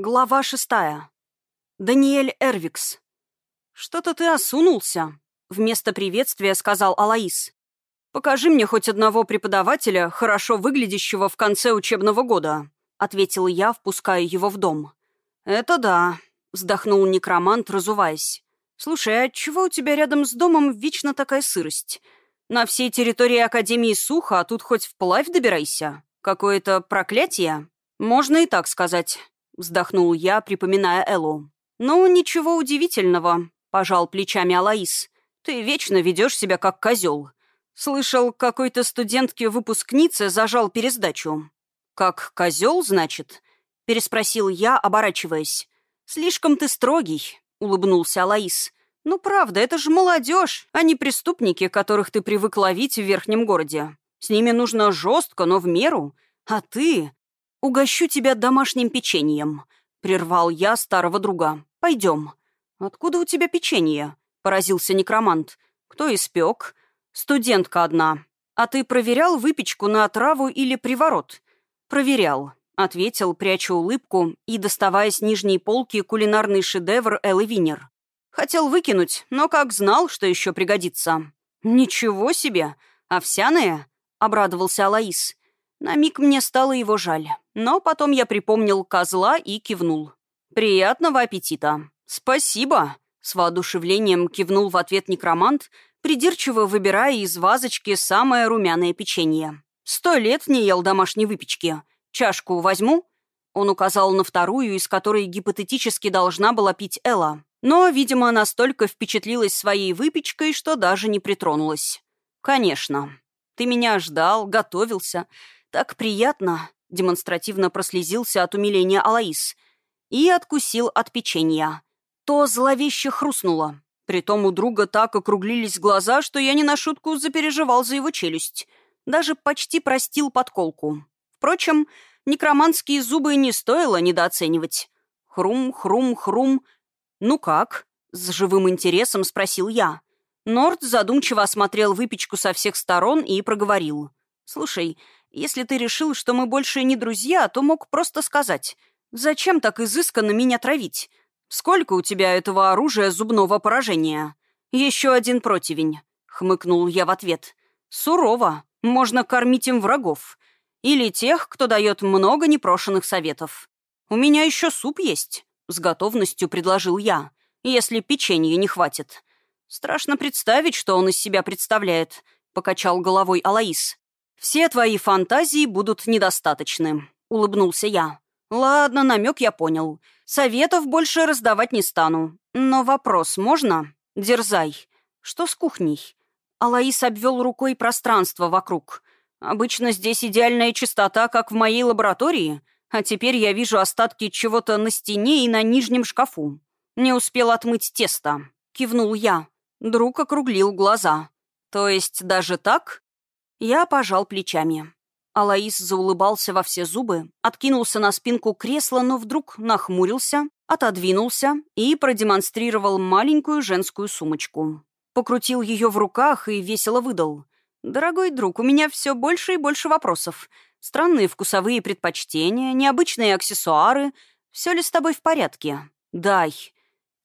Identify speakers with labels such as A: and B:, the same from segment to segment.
A: Глава шестая. Даниэль Эрвикс. «Что-то ты осунулся», — вместо приветствия сказал Алаис. «Покажи мне хоть одного преподавателя, хорошо выглядящего в конце учебного года», — ответил я, впуская его в дом. «Это да», — вздохнул некромант, разуваясь. «Слушай, а чего у тебя рядом с домом вечно такая сырость? На всей территории Академии сухо, а тут хоть вплавь добирайся. Какое-то проклятие?» «Можно и так сказать», вздохнул я, припоминая Эллу. «Ну, ничего удивительного», — пожал плечами Алаис. «Ты вечно ведешь себя как козел. Слышал, какой-то студентке-выпускнице зажал пересдачу». «Как козел, значит?» — переспросил я, оборачиваясь. «Слишком ты строгий», — улыбнулся Алаис. «Ну, правда, это же молодежь, а не преступники, которых ты привык ловить в верхнем городе. С ними нужно жестко, но в меру. А ты...» «Угощу тебя домашним печеньем», — прервал я старого друга. «Пойдем». «Откуда у тебя печенье?» — поразился некромант. «Кто испек?» «Студентка одна. А ты проверял выпечку на отраву или приворот?» «Проверял», — ответил, пряча улыбку и доставая с нижней полки кулинарный шедевр Эллы Винер. «Хотел выкинуть, но как знал, что еще пригодится». «Ничего себе! Овсяные?» — обрадовался Алаис. На миг мне стало его жаль, но потом я припомнил козла и кивнул. «Приятного аппетита!» «Спасибо!» — с воодушевлением кивнул в ответ некромант, придирчиво выбирая из вазочки самое румяное печенье. «Сто лет не ел домашней выпечки. Чашку возьму?» Он указал на вторую, из которой гипотетически должна была пить Элла. Но, видимо, настолько впечатлилась своей выпечкой, что даже не притронулась. «Конечно. Ты меня ждал, готовился. «Так приятно!» — демонстративно прослезился от умиления Алаис. И откусил от печенья. То зловеще хрустнуло. Притом у друга так округлились глаза, что я не на шутку запереживал за его челюсть. Даже почти простил подколку. Впрочем, некроманские зубы не стоило недооценивать. Хрум, хрум, хрум. «Ну как?» — с живым интересом спросил я. Норд задумчиво осмотрел выпечку со всех сторон и проговорил. «Слушай, если ты решил, что мы больше не друзья, то мог просто сказать. Зачем так изысканно меня травить? Сколько у тебя этого оружия зубного поражения? Еще один противень. Хмыкнул я в ответ. Сурово. Можно кормить им врагов. Или тех, кто дает много непрошенных советов. У меня еще суп есть. С готовностью предложил я. Если печенья не хватит. Страшно представить, что он из себя представляет. Покачал головой Алаис. «Все твои фантазии будут недостаточны», — улыбнулся я. «Ладно, намек я понял. Советов больше раздавать не стану. Но вопрос можно? Дерзай. Что с кухней?» Алаис обвел рукой пространство вокруг. «Обычно здесь идеальная чистота, как в моей лаборатории, а теперь я вижу остатки чего-то на стене и на нижнем шкафу. Не успел отмыть тесто», — кивнул я. Друг округлил глаза. «То есть даже так?» Я пожал плечами. Алаис заулыбался во все зубы, откинулся на спинку кресла, но вдруг нахмурился, отодвинулся и продемонстрировал маленькую женскую сумочку. Покрутил ее в руках и весело выдал. «Дорогой друг, у меня все больше и больше вопросов. Странные вкусовые предпочтения, необычные аксессуары. Все ли с тобой в порядке? Дай».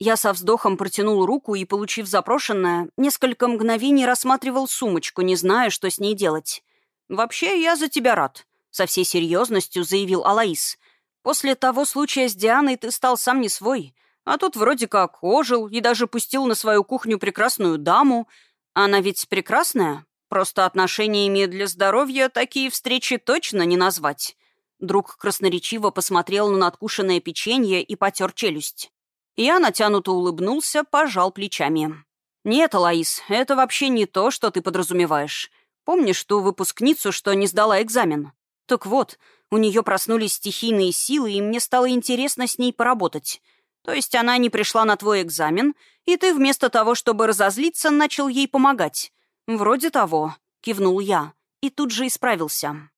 A: Я со вздохом протянул руку и, получив запрошенное, несколько мгновений рассматривал сумочку, не зная, что с ней делать. «Вообще, я за тебя рад», — со всей серьезностью заявил Алаис. «После того случая с Дианой ты стал сам не свой, а тут вроде как ожил и даже пустил на свою кухню прекрасную даму. Она ведь прекрасная, просто отношениями для здоровья такие встречи точно не назвать». Друг красноречиво посмотрел на надкушенное печенье и потер челюсть. Я натянуто улыбнулся, пожал плечами. «Нет, Алаис, это вообще не то, что ты подразумеваешь. Помнишь ту выпускницу, что не сдала экзамен? Так вот, у нее проснулись стихийные силы, и мне стало интересно с ней поработать. То есть она не пришла на твой экзамен, и ты вместо того, чтобы разозлиться, начал ей помогать. Вроде того», — кивнул я, и тут же исправился.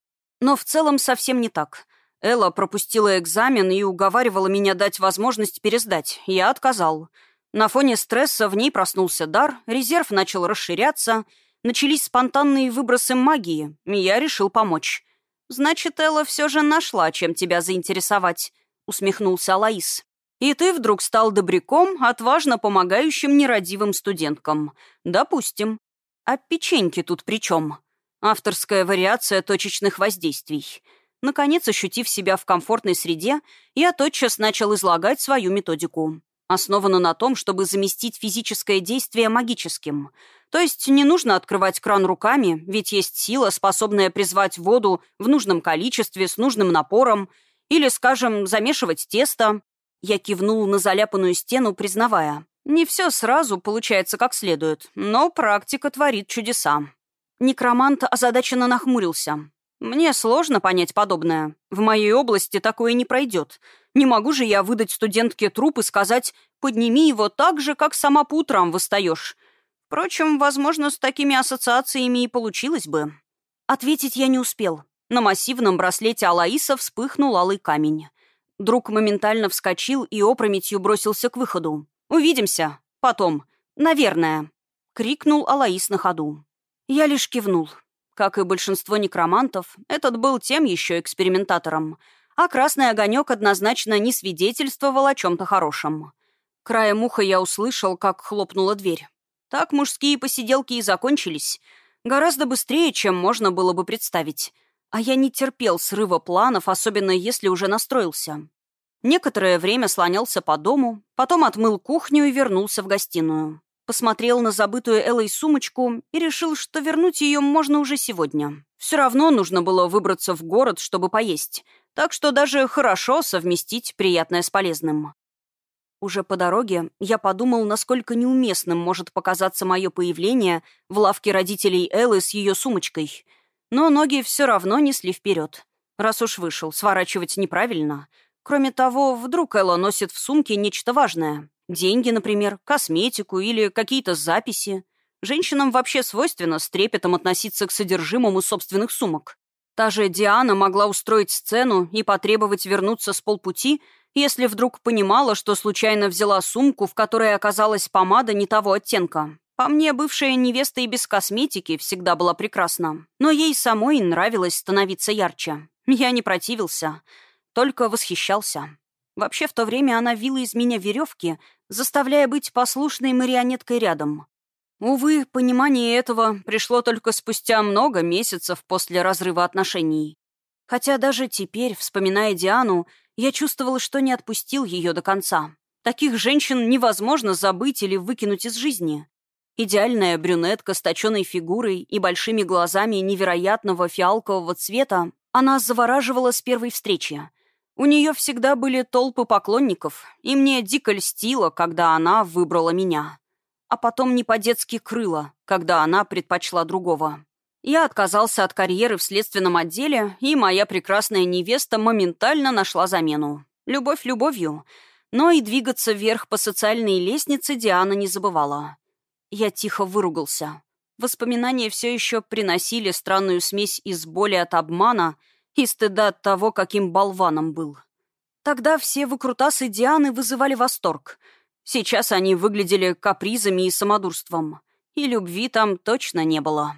A: Но в целом совсем не так. Элла пропустила экзамен и уговаривала меня дать возможность пересдать. Я отказал. На фоне стресса в ней проснулся дар, резерв начал расширяться, начались спонтанные выбросы магии, и я решил помочь. «Значит, Элла все же нашла, чем тебя заинтересовать», —— усмехнулся Алаис. «И ты вдруг стал добряком, отважно помогающим нерадивым студенткам. Допустим. А печеньки тут при чем? Авторская вариация точечных воздействий. Наконец, ощутив себя в комфортной среде, я тотчас начал излагать свою методику. Основана на том, чтобы заместить физическое действие магическим. То есть не нужно открывать кран руками, ведь есть сила, способная призвать воду в нужном количестве, с нужным напором, или, скажем, замешивать тесто. Я кивнул на заляпанную стену, признавая. Не все сразу получается как следует, но практика творит чудеса. Некромант озадаченно нахмурился. Мне сложно понять подобное. В моей области такое не пройдет. Не могу же я выдать студентке труп и сказать «подними его так же, как сама по утрам восстаешь». Впрочем, возможно, с такими ассоциациями и получилось бы. Ответить я не успел. На массивном браслете Алаиса вспыхнул алый камень. Друг моментально вскочил и опрометью бросился к выходу. «Увидимся. Потом. Наверное», — крикнул Алаис на ходу. Я лишь кивнул. Как и большинство некромантов, этот был тем еще экспериментатором, а красный огонек однозначно не свидетельствовал о чем-то хорошем. Краем уха я услышал, как хлопнула дверь. Так мужские посиделки и закончились. Гораздо быстрее, чем можно было бы представить. А я не терпел срыва планов, особенно если уже настроился. Некоторое время слонялся по дому, потом отмыл кухню и вернулся в гостиную. Посмотрел на забытую Эллой сумочку и решил, что вернуть ее можно уже сегодня. Все равно нужно было выбраться в город, чтобы поесть. Так что даже хорошо совместить приятное с полезным. Уже по дороге я подумал, насколько неуместным может показаться мое появление в лавке родителей Эллы с ее сумочкой. Но ноги все равно несли вперед. Раз уж вышел, сворачивать неправильно. Кроме того, вдруг Элла носит в сумке нечто важное. Деньги, например, косметику или какие-то записи. Женщинам вообще свойственно с трепетом относиться к содержимому собственных сумок. Та же Диана могла устроить сцену и потребовать вернуться с полпути, если вдруг понимала, что случайно взяла сумку, в которой оказалась помада не того оттенка. По мне, бывшая невеста и без косметики всегда была прекрасна. Но ей самой нравилось становиться ярче. Я не противился, только восхищался. Вообще, в то время она вила из меня веревки, заставляя быть послушной марионеткой рядом. Увы, понимание этого пришло только спустя много месяцев после разрыва отношений. Хотя даже теперь, вспоминая Диану, я чувствовала, что не отпустил ее до конца. Таких женщин невозможно забыть или выкинуть из жизни. Идеальная брюнетка с точенной фигурой и большими глазами невероятного фиалкового цвета, она завораживала с первой встречи. У нее всегда были толпы поклонников, и мне дико льстило, когда она выбрала меня. А потом не по-детски крыло, когда она предпочла другого. Я отказался от карьеры в следственном отделе, и моя прекрасная невеста моментально нашла замену. Любовь любовью, но и двигаться вверх по социальной лестнице Диана не забывала. Я тихо выругался. Воспоминания все еще приносили странную смесь из боли от обмана — и стыда от того, каким болваном был. Тогда все выкрутасы Дианы вызывали восторг. Сейчас они выглядели капризами и самодурством. И любви там точно не было.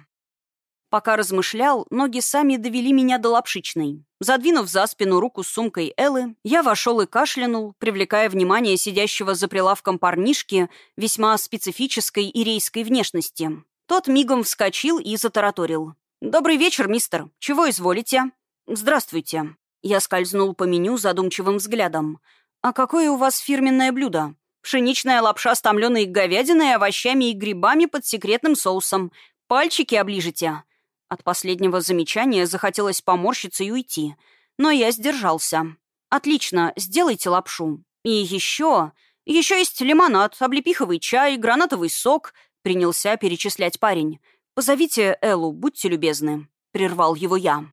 A: Пока размышлял, ноги сами довели меня до лапшичной. Задвинув за спину руку с сумкой Эллы, я вошел и кашлянул, привлекая внимание сидящего за прилавком парнишки весьма специфической ирейской внешности. Тот мигом вскочил и затараторил. «Добрый вечер, мистер. Чего изволите?» «Здравствуйте». Я скользнул по меню задумчивым взглядом. «А какое у вас фирменное блюдо?» «Пшеничная лапша с томленой говядиной, овощами и грибами под секретным соусом. Пальчики оближите». От последнего замечания захотелось поморщиться и уйти. Но я сдержался. «Отлично, сделайте лапшу. И еще... Еще есть лимонад, облепиховый чай, гранатовый сок», — принялся перечислять парень. «Позовите Эллу, будьте любезны», — прервал его я.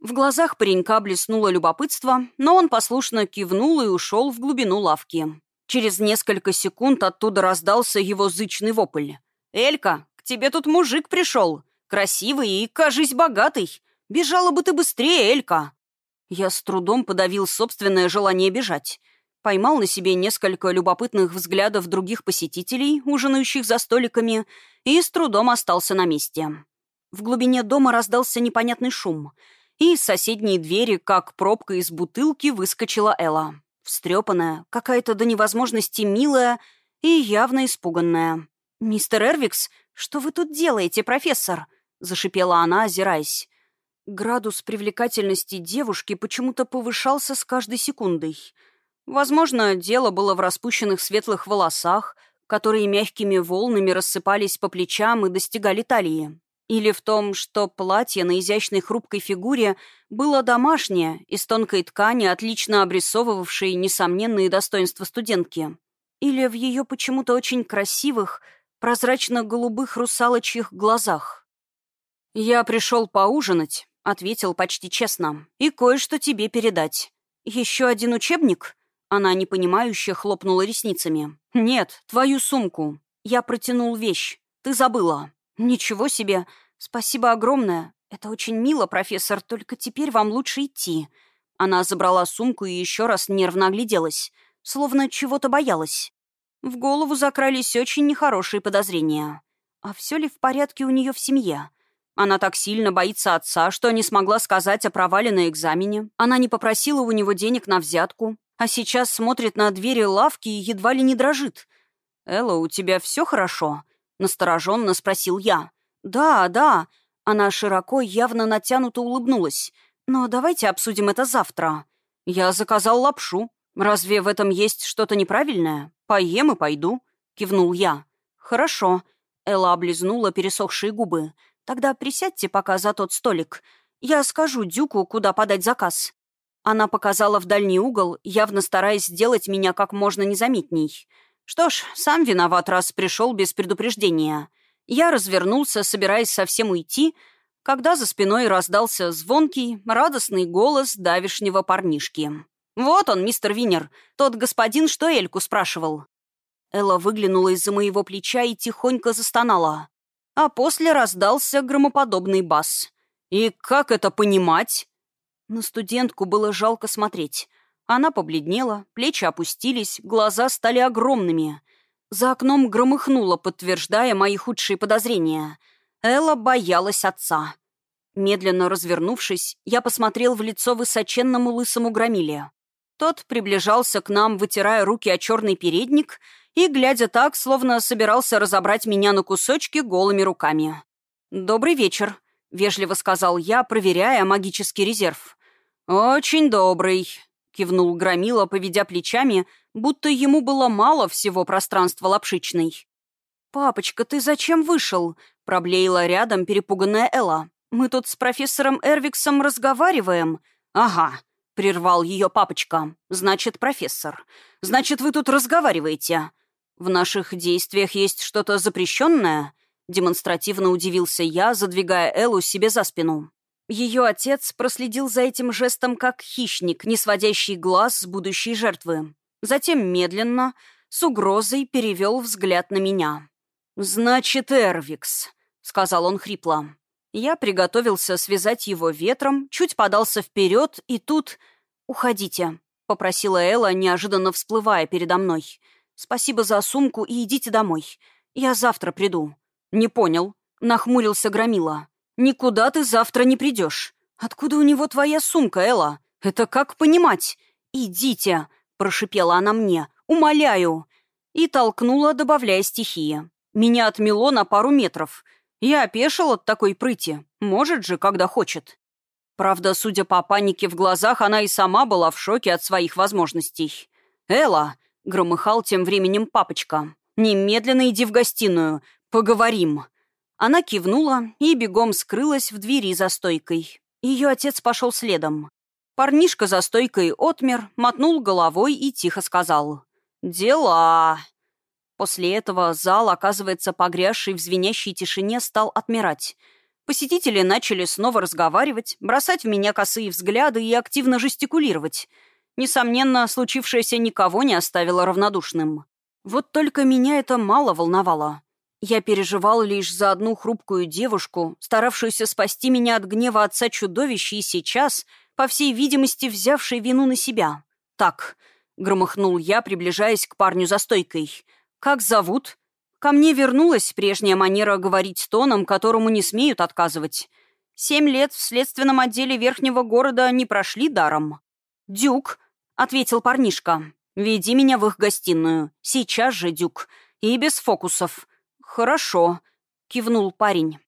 A: В глазах паренька блеснуло любопытство, но он послушно кивнул и ушел в глубину лавки. Через несколько секунд оттуда раздался его зычный вопль. «Элька, к тебе тут мужик пришел. Красивый и, кажись, богатый. Бежала бы ты быстрее, Элька!» Я с трудом подавил собственное желание бежать. Поймал на себе несколько любопытных взглядов других посетителей, ужинающих за столиками, и с трудом остался на месте. В глубине дома раздался непонятный шум — и из соседней двери, как пробка из бутылки, выскочила Элла. встрепанная, какая-то до невозможности милая и явно испуганная. «Мистер Эрвикс, что вы тут делаете, профессор?» — зашипела она, озираясь. Градус привлекательности девушки почему-то повышался с каждой секундой. Возможно, дело было в распущенных светлых волосах, которые мягкими волнами рассыпались по плечам и достигали талии. Или в том, что платье на изящной хрупкой фигуре было домашнее, из тонкой ткани, отлично обрисовывавшей несомненные достоинства студентки. Или в ее почему-то очень красивых, прозрачно-голубых русалочьих глазах. «Я пришел поужинать», — ответил почти честно, — «и кое-что тебе передать. Еще один учебник?» Она непонимающе хлопнула ресницами. «Нет, твою сумку. Я протянул вещь. Ты забыла». «Ничего себе! Спасибо огромное! Это очень мило, профессор, только теперь вам лучше идти». Она забрала сумку и еще раз нервно огляделась, словно чего-то боялась. В голову закрались очень нехорошие подозрения. А все ли в порядке у нее в семье? Она так сильно боится отца, что не смогла сказать о провале на экзамене. Она не попросила у него денег на взятку, а сейчас смотрит на двери лавки и едва ли не дрожит. «Элла, у тебя все хорошо?» — настороженно спросил я. «Да, да». Она широко, явно натянуто улыбнулась. «Но давайте обсудим это завтра. Я заказал лапшу. Разве в этом есть что-то неправильное? Поем и пойду», — кивнул я. «Хорошо». Элла облизнула пересохшие губы. «Тогда присядьте пока за тот столик. Я скажу Дюку, куда подать заказ». Она показала в дальний угол, явно стараясь сделать меня как можно незаметней. Что ж, сам виноват, раз пришел без предупреждения. Я развернулся, собираясь совсем уйти, когда за спиной раздался звонкий, радостный голос давишнего парнишки. «Вот он, мистер Винер, тот господин, что Эльку спрашивал». Элла выглянула из-за моего плеча и тихонько застонала. А после раздался громоподобный бас. «И как это понимать?» На студентку было жалко смотреть. Она побледнела, плечи опустились, глаза стали огромными. За окном громыхнуло, подтверждая мои худшие подозрения. Элла боялась отца. Медленно развернувшись, я посмотрел в лицо высоченному лысому громиле. Тот приближался к нам, вытирая руки о черный передник и, глядя так, словно собирался разобрать меня на кусочки голыми руками. «Добрый вечер», — вежливо сказал я, проверяя магический резерв. «Очень добрый», кивнул Громила, поведя плечами, будто ему было мало всего пространства лапшичной. «Папочка, ты зачем вышел?» — проблеяла рядом перепуганная Элла. «Мы тут с профессором Эрвиксом разговариваем». «Ага», — прервал ее папочка. «Значит, профессор. Значит, вы тут разговариваете. В наших действиях есть что-то запрещенное?» Демонстративно удивился я, задвигая Эллу себе за спину. Ее отец проследил за этим жестом как хищник, не сводящий глаз с будущей жертвы. Затем медленно, с угрозой перевел взгляд на меня. «Значит, Эрвикс», — сказал он хрипло. Я приготовился связать его ветром, чуть подался вперед, и тут... «Уходите», — попросила Элла, неожиданно всплывая передо мной. «Спасибо за сумку и идите домой. Я завтра приду». «Не понял», — нахмурился Громила. «Никуда ты завтра не придешь. Откуда у него твоя сумка, Элла? Это как понимать? Идите!» — прошипела она мне. «Умоляю!» И толкнула, добавляя стихии. Меня отмело на пару метров. Я опешил от такой прыти. Может же, когда хочет. Правда, судя по панике в глазах, она и сама была в шоке от своих возможностей. «Элла!» — громыхал тем временем папочка. «Немедленно иди в гостиную. Поговорим!» Она кивнула и бегом скрылась в двери за стойкой. Ее отец пошел следом. Парнишка за стойкой отмер, мотнул головой и тихо сказал «Дела». После этого зал, оказывается, погрязший в звенящей тишине, стал отмирать. Посетители начали снова разговаривать, бросать в меня косые взгляды и активно жестикулировать. Несомненно, случившееся никого не оставило равнодушным. Вот только меня это мало волновало. Я переживал лишь за одну хрупкую девушку, старавшуюся спасти меня от гнева отца чудовища и сейчас, по всей видимости, взявшей вину на себя. «Так», — громыхнул я, приближаясь к парню за стойкой. «Как зовут?» Ко мне вернулась прежняя манера говорить тоном, которому не смеют отказывать. Семь лет в следственном отделе верхнего города не прошли даром. «Дюк», — ответил парнишка. «Веди меня в их гостиную. Сейчас же, Дюк. И без фокусов». «Хорошо», — кивнул парень.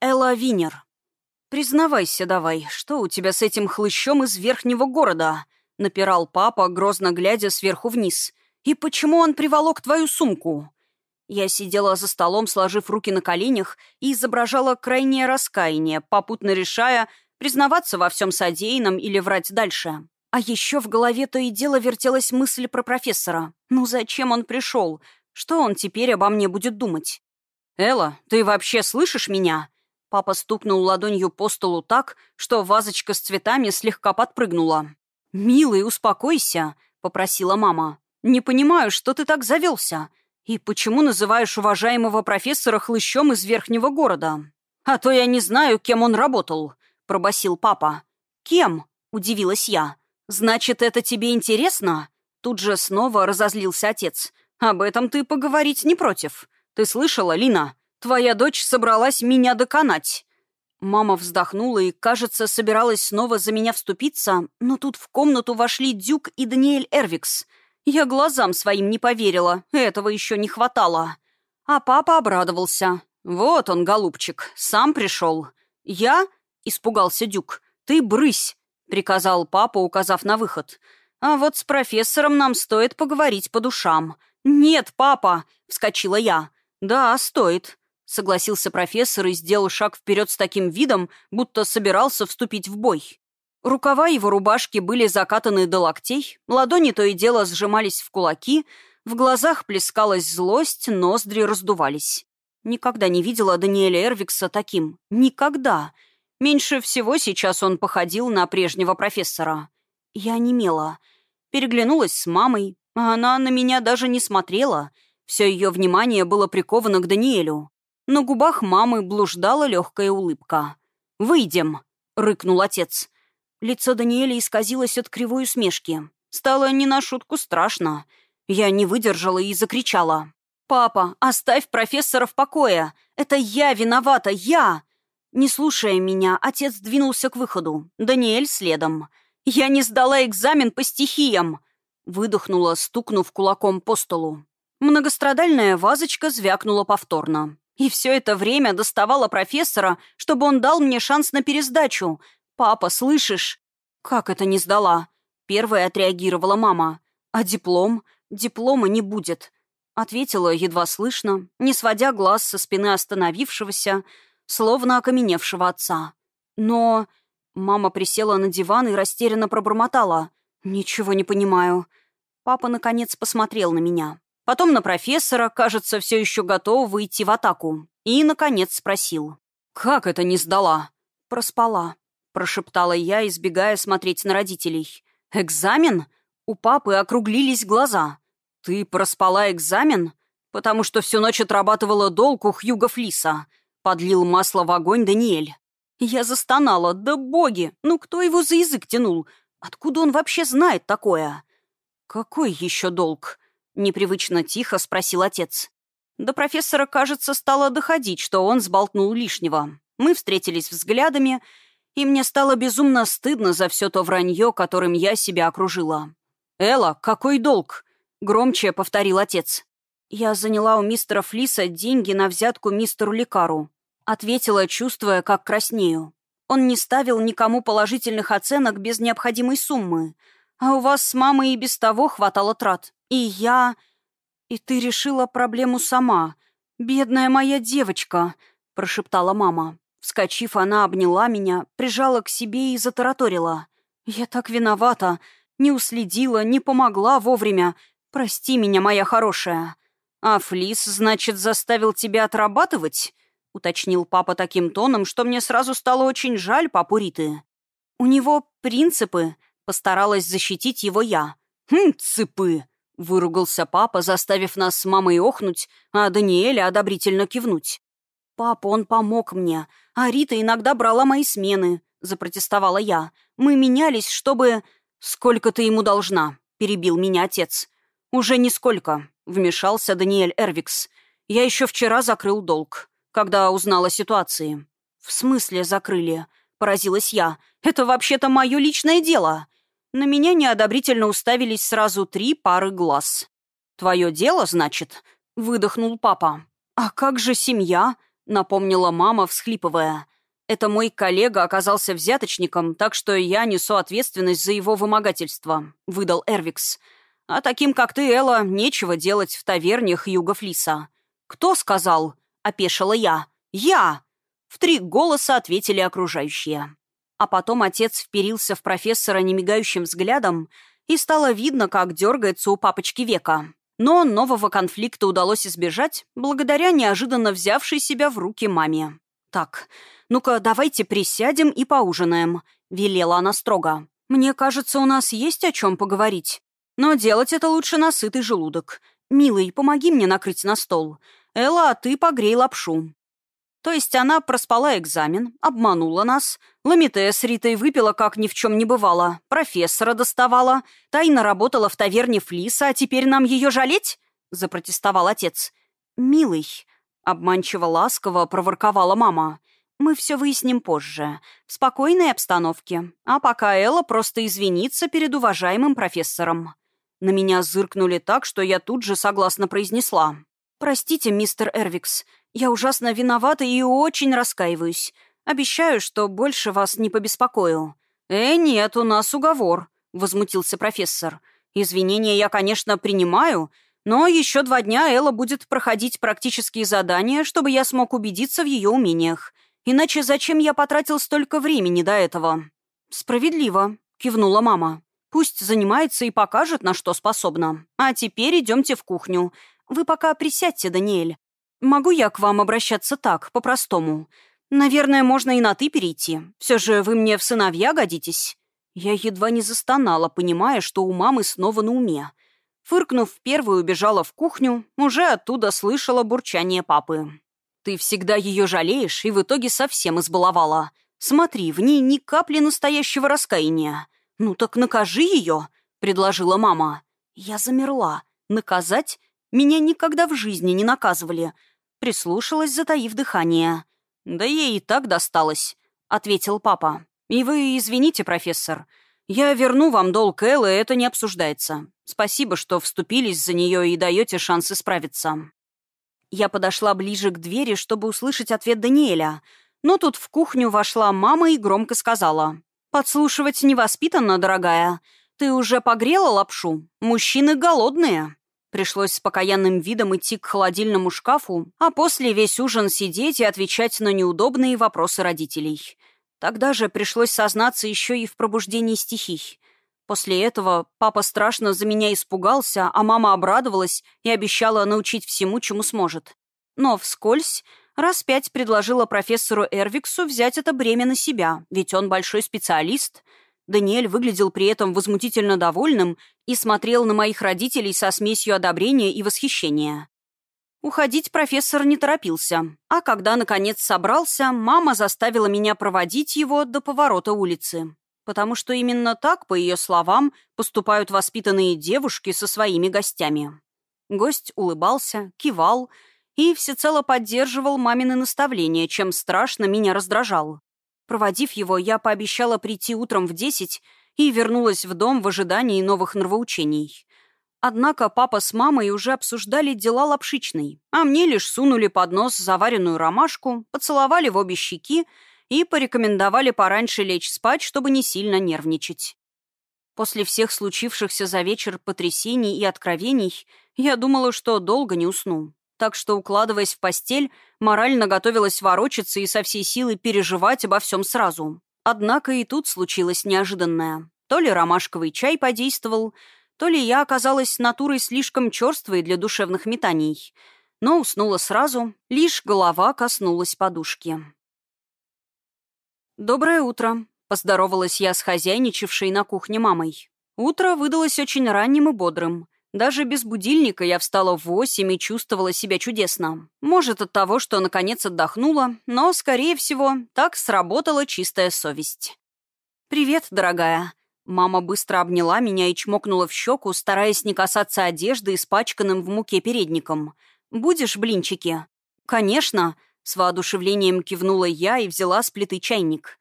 A: Элла Винер. «Признавайся давай, что у тебя с этим хлыщом из верхнего города?» — напирал папа, грозно глядя сверху вниз. «И почему он приволок твою сумку?» Я сидела за столом, сложив руки на коленях, и изображала крайнее раскаяние, попутно решая, признаваться во всем содеянном или врать дальше. А еще в голове то и дело вертелась мысль про профессора. Ну зачем он пришел? Что он теперь обо мне будет думать? «Элла, ты вообще слышишь меня?» Папа стукнул ладонью по столу так, что вазочка с цветами слегка подпрыгнула. «Милый, успокойся», — попросила мама. «Не понимаю, что ты так завелся. И почему называешь уважаемого профессора хлыщом из верхнего города? А то я не знаю, кем он работал», — пробасил папа. «Кем?» — удивилась я. «Значит, это тебе интересно?» Тут же снова разозлился отец. «Об этом ты поговорить не против. Ты слышала, Лина? Твоя дочь собралась меня доконать». Мама вздохнула и, кажется, собиралась снова за меня вступиться, но тут в комнату вошли Дюк и Даниэль Эрвикс. Я глазам своим не поверила, этого еще не хватало. А папа обрадовался. «Вот он, голубчик, сам пришел». «Я?» — испугался Дюк. «Ты брысь», — приказал папа, указав на выход. «А вот с профессором нам стоит поговорить по душам». «Нет, папа!» — вскочила я. «Да, стоит согласился профессор и сделал шаг вперед с таким видом, будто собирался вступить в бой. Рукава его рубашки были закатаны до локтей, ладони то и дело сжимались в кулаки, в глазах плескалась злость, ноздри раздувались. Никогда не видела Даниэля Эрвикса таким. Никогда. Меньше всего сейчас он походил на прежнего профессора. Я немела. Переглянулась с мамой, а она на меня даже не смотрела. Все ее внимание было приковано к Даниэлю. На губах мамы блуждала легкая улыбка. «Выйдем!» — рыкнул отец. Лицо Даниэля исказилось от кривой усмешки. Стало не на шутку страшно. Я не выдержала и закричала. «Папа, оставь профессора в покое! Это я виновата, я!» Не слушая меня, отец двинулся к выходу. Даниэль следом. «Я не сдала экзамен по стихиям!» Выдохнула, стукнув кулаком по столу. Многострадальная вазочка звякнула повторно. И все это время доставала профессора, чтобы он дал мне шанс на пересдачу. «Папа, слышишь?» «Как это не сдала?» Первая отреагировала мама. «А диплом? Диплома не будет», — ответила едва слышно, не сводя глаз со спины остановившегося, словно окаменевшего отца. «Но...» Мама присела на диван и растерянно пробормотала. «Ничего не понимаю». Папа, наконец, посмотрел на меня. Потом на профессора, кажется, все еще готов выйти в атаку. И, наконец, спросил. «Как это не сдала?» «Проспала», — прошептала я, избегая смотреть на родителей. «Экзамен?» У папы округлились глаза. «Ты проспала экзамен?» «Потому что всю ночь отрабатывала долг у Хьюга Флиса», — подлил масло в огонь Даниэль. Я застонала. «Да боги! Ну кто его за язык тянул? Откуда он вообще знает такое?» «Какой еще долг?» Непривычно тихо спросил отец. До профессора, кажется, стало доходить, что он сболтнул лишнего. Мы встретились взглядами, и мне стало безумно стыдно за все то вранье, которым я себя окружила. «Элла, какой долг?» — громче повторил отец. «Я заняла у мистера Флиса деньги на взятку мистеру Лекару», — ответила, чувствуя, как краснею. «Он не ставил никому положительных оценок без необходимой суммы, а у вас с мамой и без того хватало трат. И я... И ты решила проблему сама. Бедная моя девочка, прошептала мама. Вскочив, она обняла меня, прижала к себе и затараторила. «Я так виновата. Не уследила, не помогла вовремя. Прости меня, моя хорошая». «А Флис, значит, заставил тебя отрабатывать?» — уточнил папа таким тоном, что мне сразу стало очень жаль папу Риты. «У него принципы», — постаралась защитить его я. «Хм, цыпы!» Выругался папа, заставив нас с мамой охнуть, а Даниэля одобрительно кивнуть. «Папа, он помог мне, а Рита иногда брала мои смены», — запротестовала я. «Мы менялись, чтобы...» «Сколько ты ему должна?» — перебил меня отец. «Уже нисколько», — вмешался Даниэль Эрвикс. «Я еще вчера закрыл долг, когда узнала о ситуации». «В смысле закрыли?» — поразилась я. «Это вообще-то мое личное дело». На меня неодобрительно уставились сразу три пары глаз. «Твое дело, значит?» — выдохнул папа. «А как же семья?» — напомнила мама, всхлипывая. «Это мой коллега оказался взяточником, так что я несу ответственность за его вымогательство», — выдал Эрвикс. «А таким, как ты, Элла, нечего делать в таверне Хьюга Флиса». «Кто сказал?» — опешила я. «Я!» — в три голоса ответили окружающие. А потом отец вперился в профессора немигающим взглядом, и стало видно, как дергается у папочки века. Но нового конфликта удалось избежать благодаря неожиданно взявшей себя в руки маме. «Так, ну-ка, давайте присядем и поужинаем», — велела она строго. «Мне кажется, у нас есть о чем поговорить. Но делать это лучше на сытый желудок. Милый, помоги мне накрыть на стол. Элла, а ты погрей лапшу. То есть она проспала экзамен, обманула нас, Ламите с Ритой выпила, как ни в чем не бывало, профессора доставала, тайно работала в таверне Флиса, а теперь нам ее жалеть?» — запротестовал отец. «Милый», — обманчиво ласково проворковала мама, — «мы все выясним позже, в спокойной обстановке, а пока Элла просто извинится перед уважаемым профессором». На меня зыркнули так, что я тут же согласно произнесла. «Простите, мистер Эрвикс, я ужасно виновата и очень раскаиваюсь. Обещаю, что больше вас не побеспокою». «Э, нет, у нас уговор», — возмутился профессор. «Извинения я, конечно, принимаю, но еще два дня Элла будет проходить практические задания, чтобы я смог убедиться в ее умениях. Иначе зачем я потратил столько времени до этого?» «Справедливо», — кивнула мама. «Пусть занимается и покажет, на что способна. А теперь идемте в кухню. Вы пока присядьте, Даниэль. «Могу я к вам обращаться так, по-простому? Наверное, можно и на «ты» перейти. Все же вы мне в сыновья годитесь». Я едва не застонала, понимая, что у мамы снова на уме. Фыркнув, первую убежала в кухню, уже оттуда слышала бурчание папы. «Ты всегда ее жалеешь и в итоге совсем избаловала. Смотри, в ней ни капли настоящего раскаяния. Ну так накажи ее», — предложила мама. Я замерла. Наказать? Меня никогда в жизни не наказывали. Прислушалась, затаив дыхание. «Да ей и так досталось», — ответил папа. «И вы извините, профессор. Я верну вам долг Эллы, это не обсуждается. Спасибо, что вступились за нее и даете шанс исправиться». Я подошла ближе к двери, чтобы услышать ответ Даниэля. Но тут в кухню вошла мама и громко сказала. «Подслушивать невоспитанно, дорогая. Ты уже погрела лапшу? Мужчины голодные». Пришлось с покаянным видом идти к холодильному шкафу, а после весь ужин сидеть и отвечать на неудобные вопросы родителей. Тогда же пришлось сознаться еще и в пробуждении стихий. После этого папа страшно за меня испугался, а мама обрадовалась и обещала научить всему, чему сможет. Но вскользь раз пять предложила профессору Эрвиксу взять это бремя на себя, ведь он большой специалист — Даниэль выглядел при этом возмутительно довольным и смотрел на моих родителей со смесью одобрения и восхищения. Уходить профессор не торопился, а когда, наконец, собрался, мама заставила меня проводить его до поворота улицы. Потому что именно так, по ее словам, поступают воспитанные девушки со своими гостями. Гость улыбался, кивал и всецело поддерживал мамины наставления, чем страшно меня раздражал. Проводив его, я пообещала прийти утром в десять и вернулась в дом в ожидании новых нравоучений. Однако папа с мамой уже обсуждали дела лапшичной, а мне лишь сунули под нос заваренную ромашку, поцеловали в обе щеки и порекомендовали пораньше лечь спать, чтобы не сильно нервничать. После всех случившихся за вечер потрясений и откровений я думала, что долго не усну так что, укладываясь в постель, морально готовилась ворочаться и со всей силы переживать обо всем сразу. Однако и тут случилось неожиданное. То ли ромашковый чай подействовал, то ли я оказалась натурой слишком черствой для душевных метаний. Но уснула сразу, лишь голова коснулась подушки. «Доброе утро», — поздоровалась я с хозяйничавшей на кухне мамой. Утро выдалось очень ранним и бодрым. Даже без будильника я встала в восемь и чувствовала себя чудесно. Может, от того, что наконец отдохнула, но, скорее всего, так сработала чистая совесть. «Привет, дорогая». Мама быстро обняла меня и чмокнула в щеку, стараясь не касаться одежды, испачканным в муке передником. «Будешь блинчики?» «Конечно», — с воодушевлением кивнула я и взяла с плиты чайник.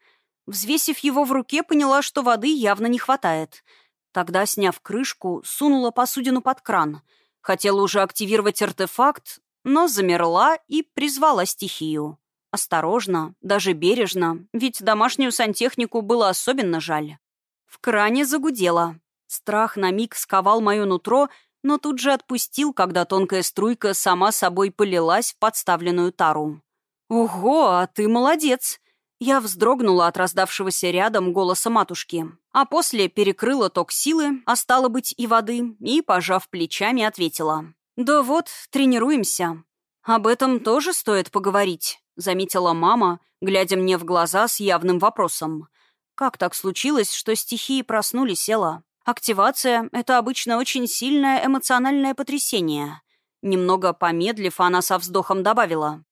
A: Взвесив его в руке, поняла, что воды явно не хватает. Тогда, сняв крышку, сунула посудину под кран. Хотела уже активировать артефакт, но замерла и призвала стихию. Осторожно, даже бережно, ведь домашнюю сантехнику было особенно жаль. В кране загудело. Страх на миг сковал мое нутро, но тут же отпустил, когда тонкая струйка сама собой полилась в подставленную тару. «Ого, а ты молодец!» Я вздрогнула от раздавшегося рядом голоса матушки, а после перекрыла ток силы, а стало быть и воды, и, пожав плечами, ответила. «Да вот, тренируемся. Об этом тоже стоит поговорить», — заметила мама, глядя мне в глаза с явным вопросом. «Как так случилось, что стихии проснулись, Элла? Активация — это обычно очень сильное эмоциональное потрясение». Немного помедлив, она со вздохом добавила.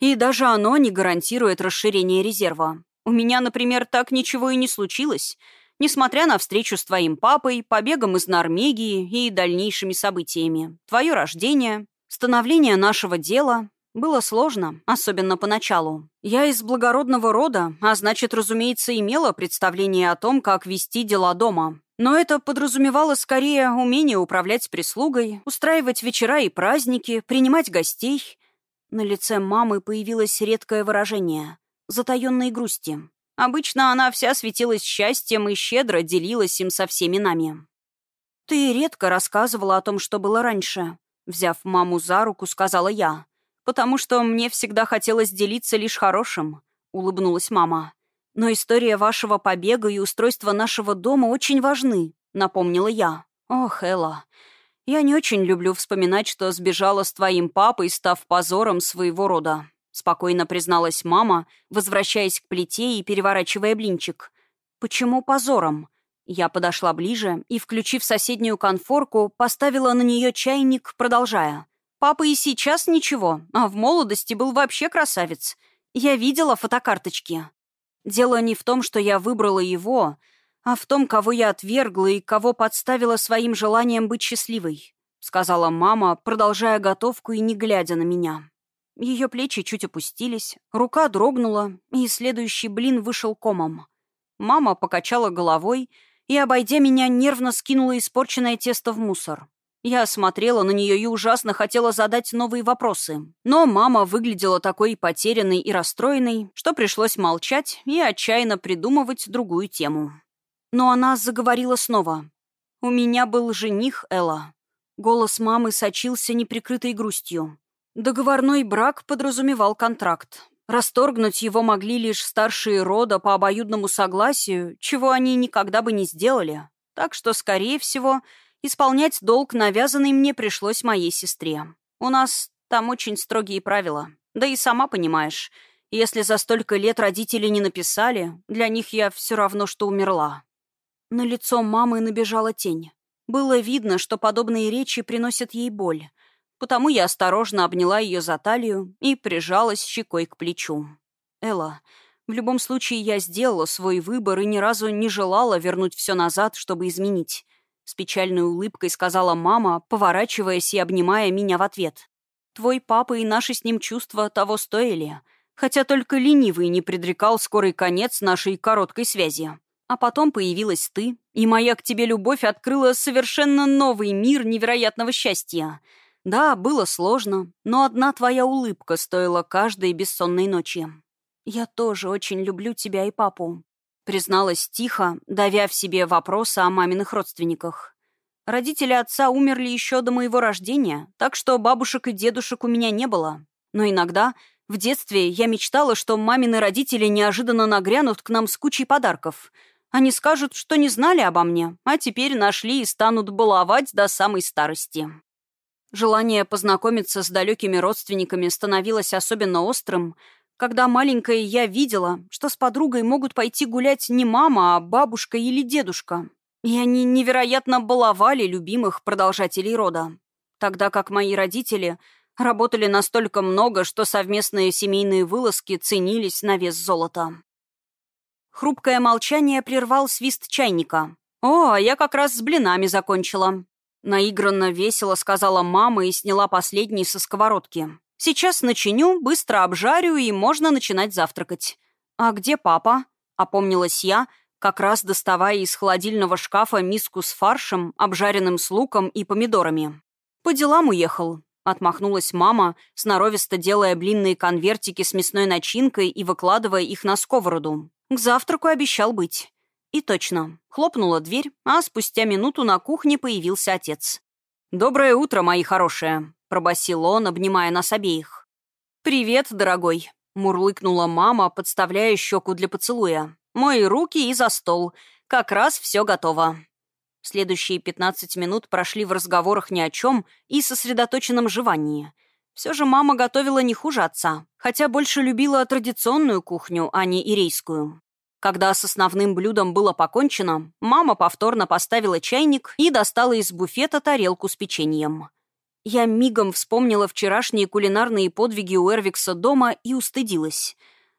A: И даже оно не гарантирует расширение резерва. У меня, например, так ничего и не случилось, несмотря на встречу с твоим папой, побегом из Норвегии и дальнейшими событиями. Твое рождение, становление нашего дела. Было сложно, особенно поначалу. Я из благородного рода, а значит, разумеется, имела представление о том, как вести дела дома. Но это подразумевало скорее умение управлять прислугой, устраивать вечера и праздники, принимать гостей — на лице мамы появилось редкое выражение — затаённой грусти. Обычно она вся светилась счастьем и щедро делилась им со всеми нами. «Ты редко рассказывала о том, что было раньше», — взяв маму за руку, сказала я. «Потому что мне всегда хотелось делиться лишь хорошим», — улыбнулась мама. «Но история вашего побега и устройство нашего дома очень важны», — напомнила я. «Ох, Элла, я не очень люблю вспоминать, что сбежала с твоим папой, став позором своего рода», — спокойно призналась мама, возвращаясь к плите и переворачивая блинчик. «Почему позором?» Я подошла ближе и, включив соседнюю конфорку, поставила на нее чайник, продолжая. «Папа и сейчас ничего, а в молодости был вообще красавец. Я видела фотокарточки. Дело не в том, что я выбрала его, а в том, кого я отвергла и кого подставила своим желанием быть счастливой», — сказала мама, продолжая готовку и не глядя на меня. Ее плечи чуть опустились, рука дрогнула, и следующий блин вышел комом. Мама покачала головой и, обойдя меня, нервно скинула испорченное тесто в мусор. Я смотрела на нее и ужасно хотела задать новые вопросы. Но мама выглядела такой потерянной и расстроенной, что пришлось молчать и отчаянно придумывать другую тему. Но она заговорила снова. «У меня был жених, Элла». Голос мамы сочился неприкрытой грустью. Договорной брак подразумевал контракт. Расторгнуть его могли лишь старшие рода по обоюдному согласию, чего они никогда бы не сделали. Так что, скорее всего, исполнять долг, навязанный мне, пришлось моей сестре. У нас там очень строгие правила. Да и сама понимаешь, если за столько лет родители не написали, для них я все равно, что умерла. На лицо мамы набежала тень. Было видно, что подобные речи приносят ей боль. Потому я осторожно обняла ее за талию и прижалась щекой к плечу. «Элла, в любом случае я сделала свой выбор и ни разу не желала вернуть все назад, чтобы изменить». С печальной улыбкой сказала мама, поворачиваясь и обнимая меня в ответ. «Твой папа и наши с ним чувства того стоили, хотя только ленивый не предрекал скорый конец нашей короткой связи. А потом появилась ты, и моя к тебе любовь открыла совершенно новый мир невероятного счастья. Да, было сложно, но одна твоя улыбка стоила каждой бессонной ночи. Я тоже очень люблю тебя и папу», — призналась тихо, давя в себе вопросы о маминых родственниках. Родители отца умерли еще до моего рождения, так что бабушек и дедушек у меня не было. Но иногда, в детстве, я мечтала, что мамины родители неожиданно нагрянут к нам с кучей подарков — они скажут, что не знали обо мне, а теперь нашли и станут баловать до самой старости. Желание познакомиться с далекими родственниками становилось особенно острым, когда маленькая я видела, что с подругой могут пойти гулять не мама, а бабушка или дедушка. И они невероятно баловали любимых продолжателей рода. Тогда как мои родители работали настолько много, что совместные семейные вылазки ценились на вес золота. Хрупкое молчание прервал свист чайника. «О, я как раз с блинами закончила». Наигранно весело сказала мама и сняла последний со сковородки. «Сейчас начиню, быстро обжарю, и можно начинать завтракать». «А где папа?» — опомнилась я, как раз доставая из холодильного шкафа миску с фаршем, обжаренным с луком и помидорами. «По делам уехал», — отмахнулась мама, сноровисто делая блинные конвертики с мясной начинкой и выкладывая их на сковороду. «К завтраку обещал быть». И точно, хлопнула дверь, а спустя минуту на кухне появился отец. «Доброе утро, мои хорошие», — пробасил он, обнимая нас обеих. «Привет, дорогой», — мурлыкнула мама, подставляя щеку для поцелуя. «Мои руки и за стол. Как раз все готово». Следующие 15 минут прошли в разговорах ни о чем и сосредоточенном жевании. Все же мама готовила не хуже отца, хотя больше любила традиционную кухню, а не ирейскую. Когда с основным блюдом было покончено, мама повторно поставила чайник и достала из буфета тарелку с печеньем. Я мигом вспомнила вчерашние кулинарные подвиги у Эрвикса дома и устыдилась.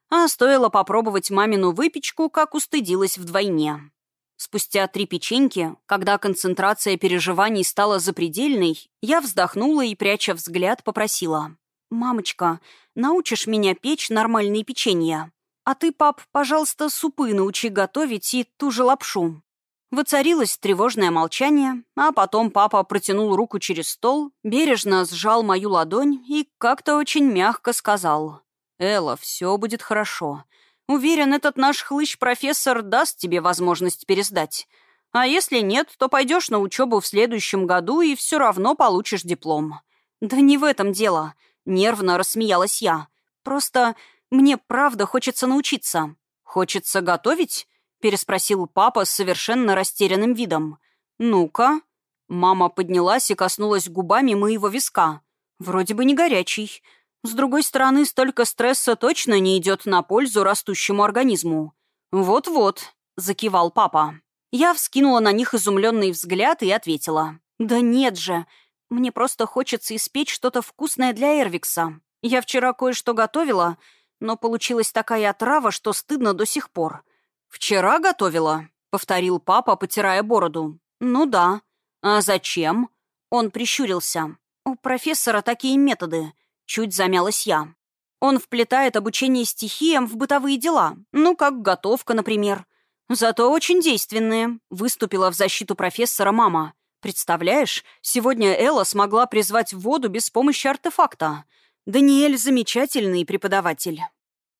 A: А стоило попробовать мамину выпечку, как устыдилась вдвойне. Спустя три печеньки, когда концентрация переживаний стала запредельной, я вздохнула и, пряча взгляд, попросила. «Мамочка, научишь меня печь нормальные печенья?» «А ты, пап, пожалуйста, супы научи готовить и ту же лапшу». Воцарилось тревожное молчание, а потом папа протянул руку через стол, бережно сжал мою ладонь и как-то очень мягко сказал. «Элла, все будет хорошо. Уверен, этот наш хлыщ-профессор даст тебе возможность пересдать. А если нет, то пойдешь на учебу в следующем году и все равно получишь диплом». «Да не в этом дело», — нервно рассмеялась я. «Просто мне правда хочется научиться». «Хочется готовить?» — переспросил папа с совершенно растерянным видом. «Ну-ка». Мама поднялась и коснулась губами моего виска. «Вроде бы не горячий. С другой стороны, столько стресса точно не идет на пользу растущему организму». «Вот-вот», — закивал папа. Я вскинула на них изумленный взгляд и ответила. «Да нет же. Мне просто хочется испечь что-то вкусное для Эрвикса. Я вчера кое-что готовила, но получилась такая отрава, что стыдно до сих пор. «Вчера готовила?» — повторил папа, потирая бороду. «Ну да». «А зачем?» Он прищурился. «У профессора такие методы». Чуть замялась я. Он вплетает обучение стихиям в бытовые дела, ну, как готовка, например. Зато очень действенные, выступила в защиту профессора мама. Представляешь, сегодня Элла смогла призвать воду без помощи артефакта. Даниэль — замечательный преподаватель.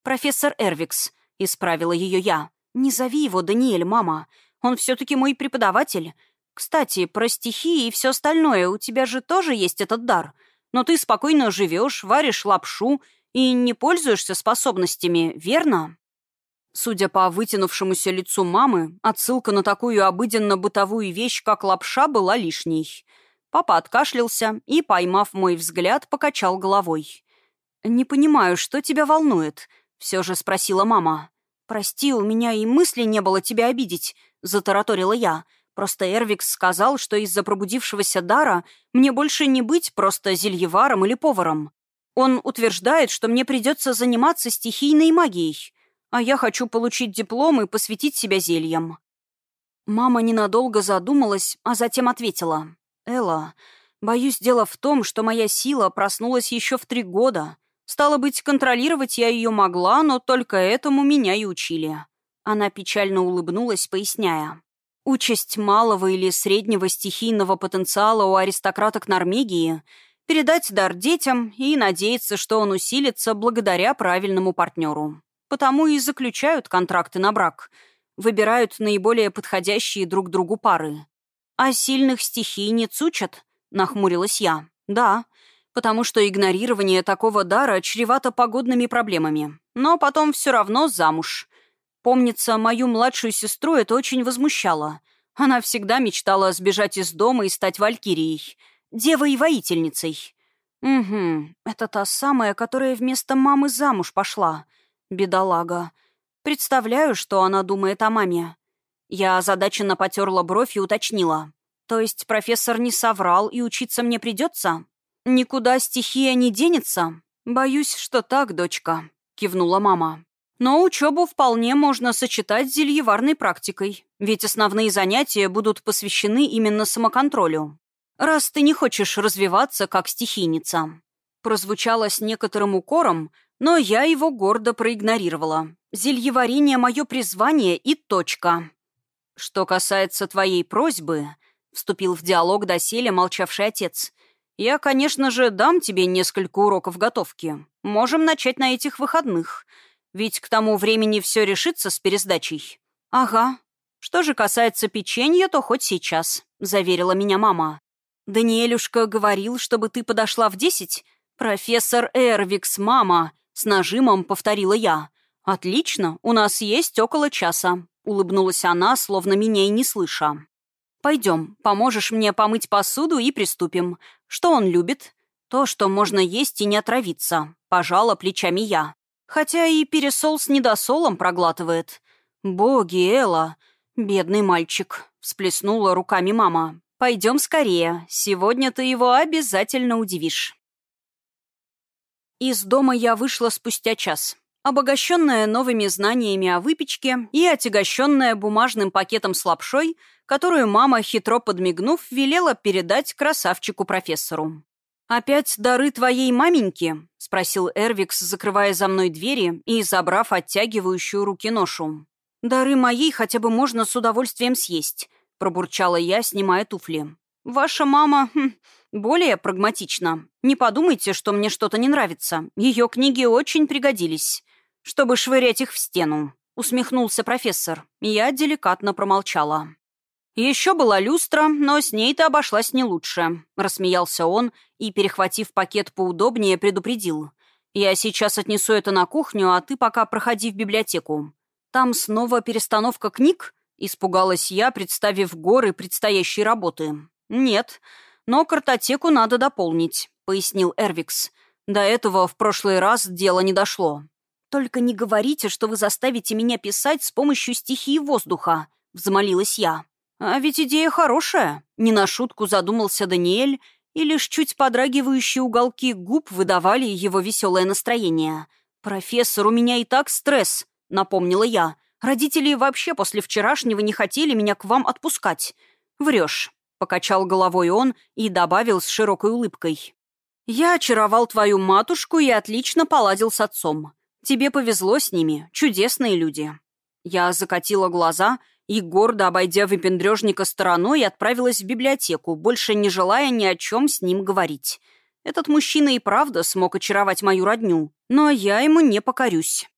A: «Профессор Эрвикс», — исправила ее я. «Не зови его Даниэль, мама. Он все-таки мой преподаватель. Кстати, про стихии и все остальное, у тебя же тоже есть этот дар. Но ты спокойно живешь, варишь лапшу и не пользуешься способностями, верно?» Судя по вытянувшемуся лицу мамы, отсылка на такую обыденно-бытовую вещь, как лапша, была лишней. Папа откашлялся и, поймав мой взгляд, покачал головой. «Не понимаю, что тебя волнует?» — все же спросила мама. «Прости, у меня и мысли не было тебя обидеть», — затараторила я. «Просто Эрвикс сказал, что из-за пробудившегося дара мне больше не быть просто зельеваром или поваром. Он утверждает, что мне придется заниматься стихийной магией, а я хочу получить диплом и посвятить себя зельям». Мама ненадолго задумалась, а затем ответила. «Элла, боюсь, дело в том, что моя сила проснулась еще в три года. Стало быть, контролировать я ее могла, но только этому меня и учили». Она печально улыбнулась, поясняя. «Участь малого или среднего стихийного потенциала у аристократок Норвегии — передать дар детям и надеяться, что он усилится благодаря правильному партнеру. Потому и заключают контракты на брак, выбирают наиболее подходящие друг другу пары. «А сильных стихий не цучат?» — нахмурилась я. «Да, потому что игнорирование такого дара чревато погодными проблемами. Но потом все равно замуж. Помнится, мою младшую сестру это очень возмущало. Она всегда мечтала сбежать из дома и стать валькирией. Девой-воительницей. Угу, это та самая, которая вместо мамы замуж пошла. Бедолага. Представляю, что она думает о маме. Я озадаченно потерла бровь и уточнила. То есть профессор не соврал, и учиться мне придется? Никуда стихия не денется? Боюсь, что так, дочка, кивнула мама. Но учебу вполне можно сочетать с зельеварной практикой, ведь основные занятия будут посвящены именно самоконтролю. Раз ты не хочешь развиваться как стихийница. прозвучало с некоторым укором, но я его гордо проигнорировала. Зельеварение — мое призвание и точка. Что касается твоей просьбы, — вступил в диалог доселе молчавший отец, — я, конечно же, дам тебе несколько уроков готовки. Можем начать на этих выходных, ведь к тому времени все решится с пересдачей. Ага. Что же касается печенья, то хоть сейчас, — заверила меня мама. Даниэлюшка говорил, чтобы ты подошла в десять. Профессор Эрвикс, мама, — с нажимом повторила я. «Отлично, у нас есть около часа», — улыбнулась она, словно меня и не слыша. «Пойдем, поможешь мне помыть посуду и приступим. Что он любит?» «То, что можно есть и не отравиться», — пожала плечами я. Хотя и пересол с недосолом проглатывает. «Боги, Элла! Бедный мальчик!» — всплеснула руками мама. «Пойдем скорее. Сегодня ты его обязательно удивишь». Из дома я вышла спустя час обогащенная новыми знаниями о выпечке и отягощенная бумажным пакетом с лапшой, которую мама, хитро подмигнув, велела передать красавчику-профессору. «Опять дары твоей маменьки?» — спросил Эрвикс, закрывая за мной двери и забрав оттягивающую руки ношу. «Дары моей хотя бы можно с удовольствием съесть», — пробурчала я, снимая туфли. «Ваша мама хм, более прагматична. Не подумайте, что мне что-то не нравится. Ее книги очень пригодились чтобы швырять их в стену», — усмехнулся профессор. Я деликатно промолчала. «Еще была люстра, но с ней-то обошлась не лучше», — рассмеялся он и, перехватив пакет поудобнее, предупредил. «Я сейчас отнесу это на кухню, а ты пока проходи в библиотеку. Там снова перестановка книг?» — испугалась я, представив горы предстоящей работы. «Нет, но картотеку надо дополнить», — пояснил Эрвикс. «До этого в прошлый раз дело не дошло. «Только не говорите, что вы заставите меня писать с помощью стихии воздуха», — взмолилась я. «А ведь идея хорошая», — не на шутку задумался Даниэль, и лишь чуть подрагивающие уголки губ выдавали его веселое настроение. «Профессор, у меня и так стресс», — напомнила я. «Родители вообще после вчерашнего не хотели меня к вам отпускать». «Врешь», — покачал головой он и добавил с широкой улыбкой. «Я очаровал твою матушку и отлично поладил с отцом. Тебе повезло с ними, чудесные люди». Я закатила глаза и, гордо обойдя выпендрежника стороной, отправилась в библиотеку, больше не желая ни о чем с ним говорить. Этот мужчина и правда смог очаровать мою родню, но я ему не покорюсь.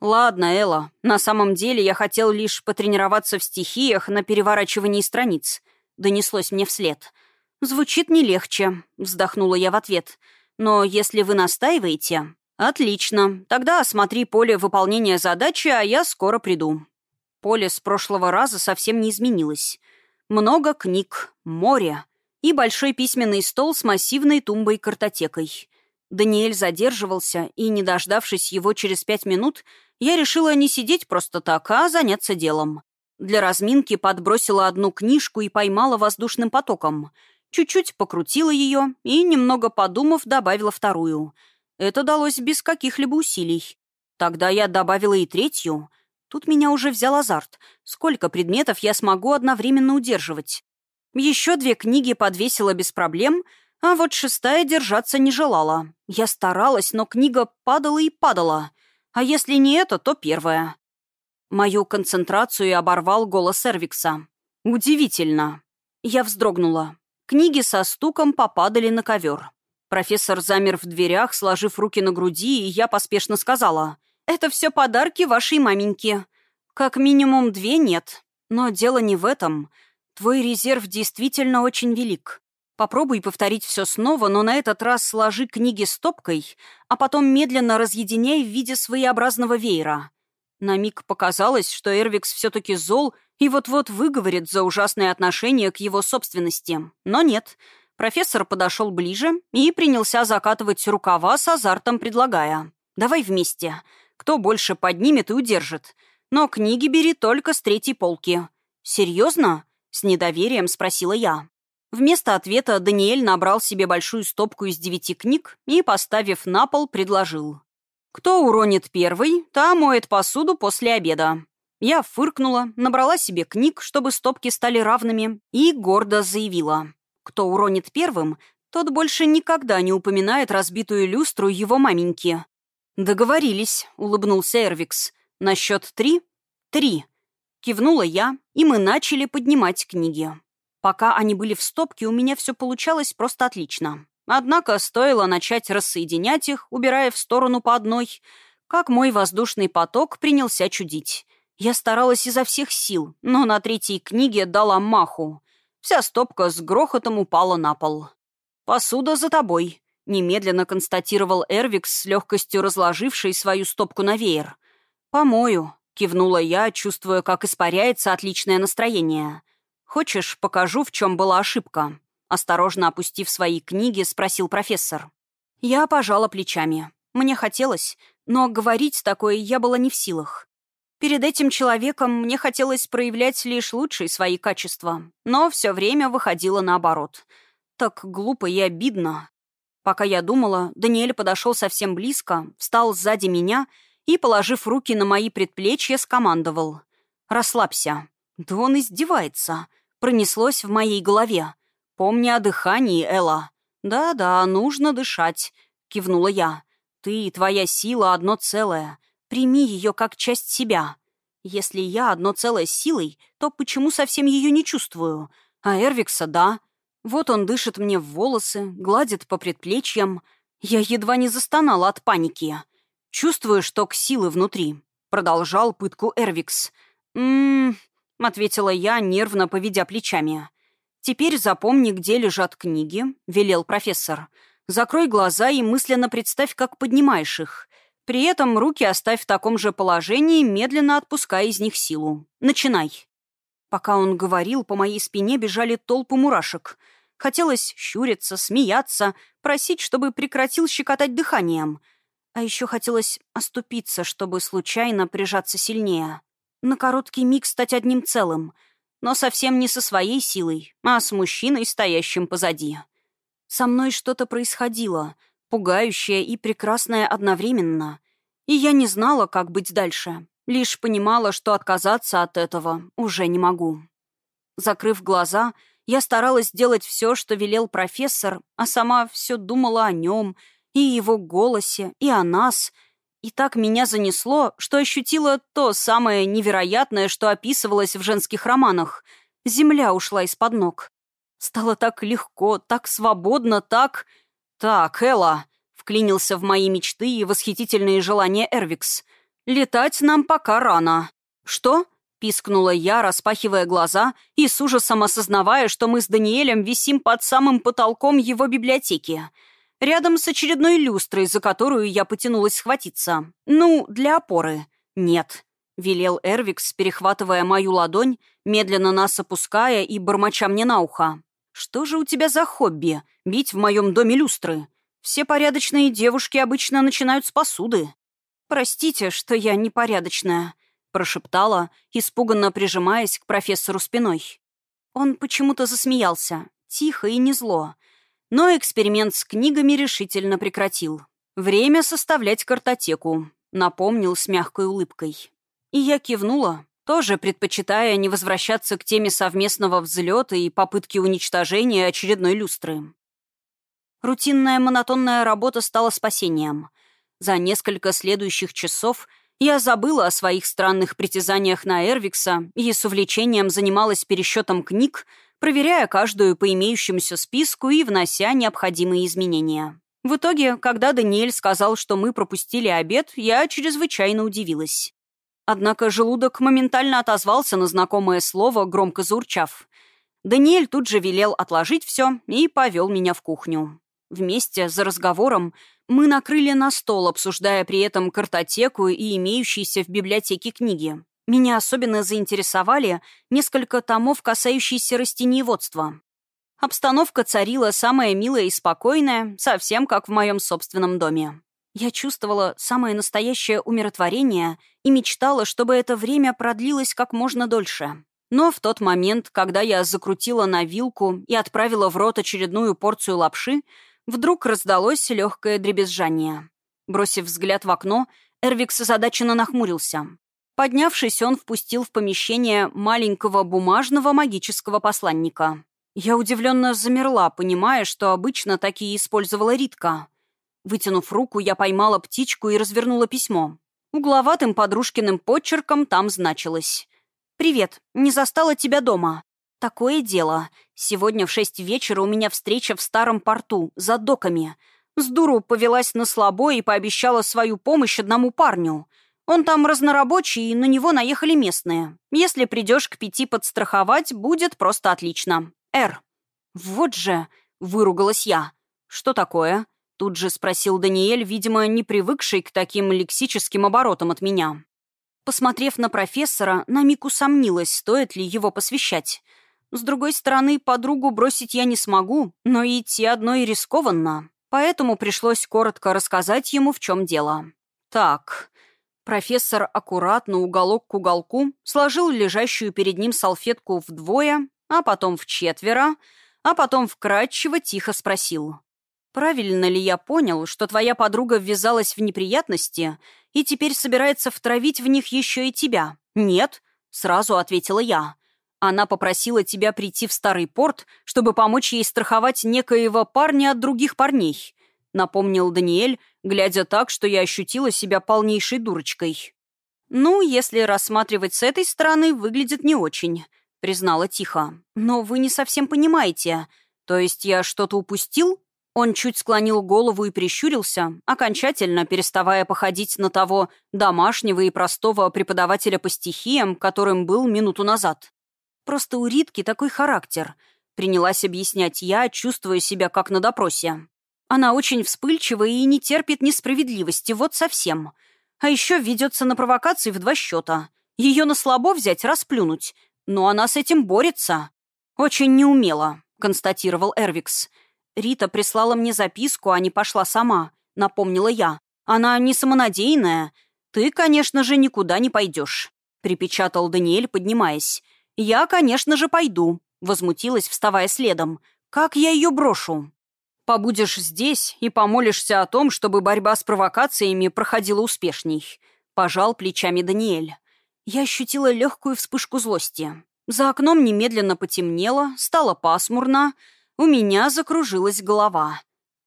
A: «Ладно, Элла, на самом деле я хотел лишь потренироваться в стихиях на переворачивании страниц», — донеслось мне вслед. «Звучит не легче», — вздохнула я в ответ. «Но если вы настаиваете...» «Отлично. Тогда осмотри поле выполнения задачи, а я скоро приду». Поле с прошлого раза совсем не изменилось. Много книг, море и большой письменный стол с массивной тумбой-картотекой. Даниэль задерживался, и, не дождавшись его через пять минут, я решила не сидеть просто так, а заняться делом. Для разминки подбросила одну книжку и поймала воздушным потоком. Чуть-чуть покрутила ее и, немного подумав, добавила вторую — это далось без каких-либо усилий. Тогда я добавила и третью. Тут меня уже взял азарт. Сколько предметов я смогу одновременно удерживать? Еще две книги подвесила без проблем, а вот шестая держаться не желала. Я старалась, но книга падала и падала. А если не это, то первая. Мою концентрацию оборвал голос Эрвикса. «Удивительно». Я вздрогнула. Книги со стуком попадали на ковер. Профессор замер в дверях, сложив руки на груди, и я поспешно сказала. «Это все подарки вашей маменьки. Как минимум две нет. Но дело не в этом. Твой резерв действительно очень велик. Попробуй повторить все снова, но на этот раз сложи книги стопкой, а потом медленно разъединяй в виде своеобразного веера». На миг показалось, что Эрвикс все-таки зол и вот-вот выговорит за ужасное отношение к его собственности. Но нет — Профессор подошел ближе и принялся закатывать рукава с азартом, предлагая. «Давай вместе. Кто больше поднимет и удержит. Но книги бери только с третьей полки». «Серьезно?» — с недоверием спросила я. Вместо ответа Даниэль набрал себе большую стопку из девяти книг и, поставив на пол, предложил. «Кто уронит первый, та моет посуду после обеда». Я фыркнула, набрала себе книг, чтобы стопки стали равными, и гордо заявила. Кто уронит первым, тот больше никогда не упоминает разбитую люстру его маменьки. «Договорились», — улыбнулся Эрвикс. «На счет три?» «Три». Кивнула я, и мы начали поднимать книги. Пока они были в стопке, у меня все получалось просто отлично. Однако стоило начать рассоединять их, убирая в сторону по одной, как мой воздушный поток принялся чудить. Я старалась изо всех сил, но на третьей книге дала маху. Вся стопка с грохотом упала на пол. «Посуда за тобой», — немедленно констатировал Эрвикс с легкостью разложивший свою стопку на веер. «Помою», — кивнула я, чувствуя, как испаряется отличное настроение. «Хочешь, покажу, в чем была ошибка?» Осторожно опустив свои книги, спросил профессор. Я пожала плечами. Мне хотелось, но говорить такое я была не в силах. Перед этим человеком мне хотелось проявлять лишь лучшие свои качества, но все время выходило наоборот — так глупо и обидно. Пока я думала, Даниэль подошел совсем близко, встал сзади меня и, положив руки на мои предплечья, скомандовал. «Расслабься». «Да он издевается», — пронеслось в моей голове. «Помни о дыхании, Элла». «Да-да, нужно дышать», — кивнула я. «Ты и твоя сила одно целое. Прими ее как часть себя. Если я одно целое с силой, то почему совсем ее не чувствую? А Эрвикса — да. Вот он дышит мне в волосы, гладит по предплечьям. Я едва не застонала от паники. Чувствую, что к силы внутри. Продолжал пытку Эрвикс. «М-м-м», ответила я, нервно поведя плечами. «Теперь запомни, где лежат книги», — велел профессор. «Закрой глаза и мысленно представь, как поднимаешь их. При этом руки оставь в таком же положении, медленно отпуская из них силу. Начинай». Пока он говорил, по моей спине бежали толпы мурашек — Хотелось щуриться, смеяться, просить, чтобы прекратил щекотать дыханием. А еще хотелось оступиться, чтобы случайно прижаться сильнее. На короткий миг стать одним целым. Но совсем не со своей силой, а с мужчиной, стоящим позади. Со мной что-то происходило, пугающее и прекрасное одновременно. И я не знала, как быть дальше. Лишь понимала, что отказаться от этого уже не могу. Закрыв глаза, я старалась делать все, что велел профессор, а сама все думала о нем, и его голосе, и о нас. И так меня занесло, что ощутила то самое невероятное, что описывалось в женских романах. Земля ушла из-под ног. Стало так легко, так свободно, так... «Так, Элла», — вклинился в мои мечты и восхитительные желания Эрвикс. «Летать нам пока рано». «Что?» Пискнула я, распахивая глаза и с ужасом осознавая, что мы с Даниэлем висим под самым потолком его библиотеки. Рядом с очередной люстрой, за которую я потянулась схватиться. Ну, для опоры. Нет. Велел Эрвикс, перехватывая мою ладонь, медленно нас опуская и бормоча мне на ухо. «Что же у тебя за хобби? Бить в моем доме люстры? Все порядочные девушки обычно начинают с посуды. Простите, что я непорядочная». — прошептала, испуганно прижимаясь к профессору спиной. Он почему-то засмеялся, тихо и не зло. Но эксперимент с книгами решительно прекратил. «Время составлять картотеку», — напомнил с мягкой улыбкой. И я кивнула, тоже предпочитая не возвращаться к теме совместного взлета и попытки уничтожения очередной люстры. Рутинная монотонная работа стала спасением. За несколько следующих часов я забыла о своих странных притязаниях на Эрвикса и с увлечением занималась пересчетом книг, проверяя каждую по имеющемуся списку и внося необходимые изменения. В итоге, когда Даниэль сказал, что мы пропустили обед, я чрезвычайно удивилась. Однако желудок моментально отозвался на знакомое слово, громко заурчав. Даниэль тут же велел отложить все и повел меня в кухню. Вместе, за разговором, мы накрыли на стол, обсуждая при этом картотеку и имеющиеся в библиотеке книги. Меня особенно заинтересовали несколько томов, касающиеся растениеводства. Обстановка царила самая милая и спокойная, совсем как в моем собственном доме. Я чувствовала самое настоящее умиротворение и мечтала, чтобы это время продлилось как можно дольше. Но в тот момент, когда я закрутила на вилку и отправила в рот очередную порцию лапши, Вдруг раздалось легкое дребезжание. Бросив взгляд в окно, Эрвикс озадаченно нахмурился. Поднявшись, он впустил в помещение маленького бумажного магического посланника. Я удивленно замерла, понимая, что обычно такие использовала Ритка. Вытянув руку, я поймала птичку и развернула письмо. Угловатым подружкиным почерком там значилось. «Привет, не застала тебя дома. Такое дело. Сегодня в шесть вечера у меня встреча в старом порту, за доками. С дуру повелась на слабо и пообещала свою помощь одному парню. Он там разнорабочий, и на него наехали местные. Если придешь к пяти подстраховать, будет просто отлично. «Р». «Вот же!» — выругалась я. «Что такое?» — тут же спросил Даниэль, видимо, не привыкший к таким лексическим оборотам от меня. Посмотрев на профессора, на миг усомнилась, стоит ли его посвящать. С другой стороны, подругу бросить я не смогу, но идти одной рискованно. Поэтому пришлось коротко рассказать ему, в чем дело. Так, профессор аккуратно уголок к уголку сложил лежащую перед ним салфетку вдвое, а потом в четверо, а потом вкратчиво тихо спросил. «Правильно ли я понял, что твоя подруга ввязалась в неприятности и теперь собирается втравить в них еще и тебя?» «Нет», — сразу ответила я. «Она попросила тебя прийти в старый порт, чтобы помочь ей страховать некоего парня от других парней», — напомнил Даниэль, глядя так, что я ощутила себя полнейшей дурочкой. «Ну, если рассматривать с этой стороны, выглядит не очень. — признала тихо. «Но вы не совсем понимаете. То есть я что-то упустил?» Он чуть склонил голову и прищурился, окончательно переставая походить на того домашнего и простого преподавателя по стихиям, которым был минуту назад. «Просто у Ритки такой характер», — принялась объяснять я, чувствуя себя как на допросе. «Она очень вспыльчива и не терпит несправедливости, вот совсем. А еще ведется на провокации в два счета. Ее на слабо взять, расплюнуть. Но она с этим борется. Очень неумело, констатировал Эрвикс. Рита прислала мне записку, а не пошла сама, напомнила я. Она не самонадеянная. Ты, конечно же, никуда не пойдешь, припечатал Даниэль, поднимаясь. Я, конечно же, пойду, возмутилась, вставая следом. Как я ее брошу? Побудешь здесь и помолишься о том, чтобы борьба с провокациями проходила успешней. Пожал плечами Даниэль. Я ощутила легкую вспышку злости. За окном немедленно потемнело, стало пасмурно, у меня закружилась голова.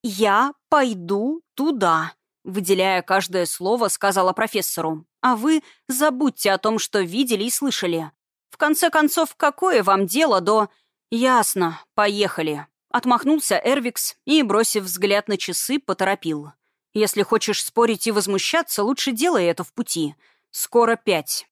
A: «Я пойду туда», — выделяя каждое слово, сказала профессору. «А вы забудьте о том, что видели и слышали. В конце концов, какое вам дело до...» «Ясно, поехали», — отмахнулся Эрвикс и, бросив взгляд на часы, поторопил. «Если хочешь спорить и возмущаться, лучше делай это в пути. Скоро пять.